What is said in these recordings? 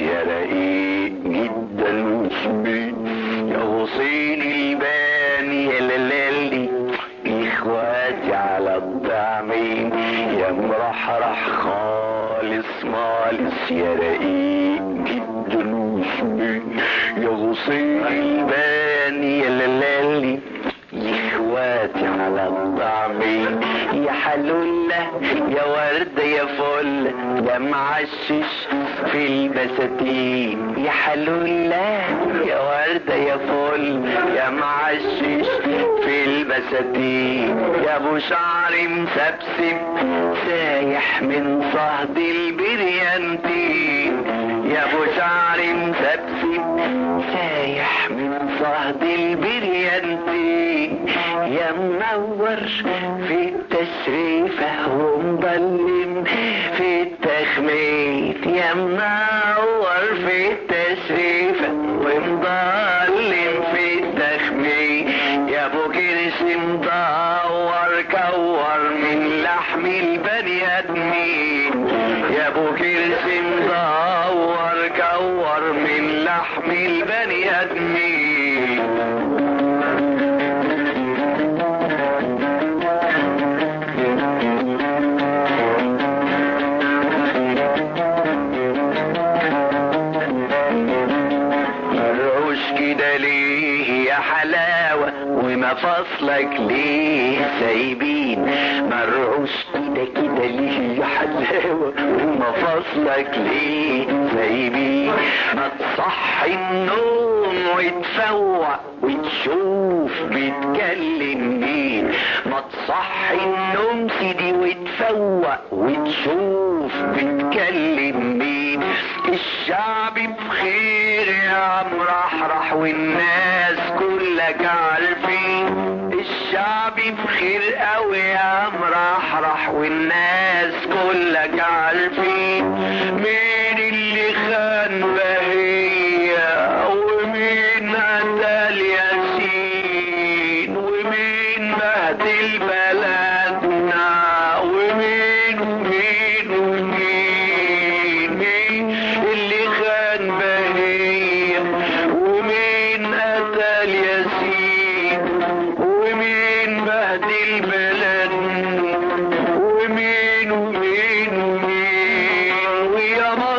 يا رقيق جدا وصبي يا حسين الباني يا لالي إخواتي على الطعمين يا مرحرح خالص مالص. يا رقيق جدا وصبي يا غصين الباني يا لالي حلولة يا وردة يا فل يا معشش في البساتين يا حلولة يا وردة يا فل يا معشش في البساتين يا أبو شعر مسبسب سايح من صهد البريانتين يا أبو شعر مسبسب سايح من صهد البريانتين يا منور. في التشريفة ومضلم في التخميت يا منور في التشريفة ومضلم في التخميت يا أبو كرش مدور. كور من لحم البني آدمين. يا أبو كرش مدور. كور من لحم البني ومفاصلك ليه سايبين؟ مرعوش كده كده ليه يا حلاوة ومفاصلك ليه سايبين؟ ما تصحي النوم وتفوق وتشوف بتكلم مين؟ ما تصحي النوم سيدي وتفوق وتشوف شوف بتكلم مين؟ الشعب بخير يا مرحرح والناس كلك عارفين. الشعب بخير قوي يا مرحرح والناس كلك عارفين. مين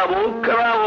na boca,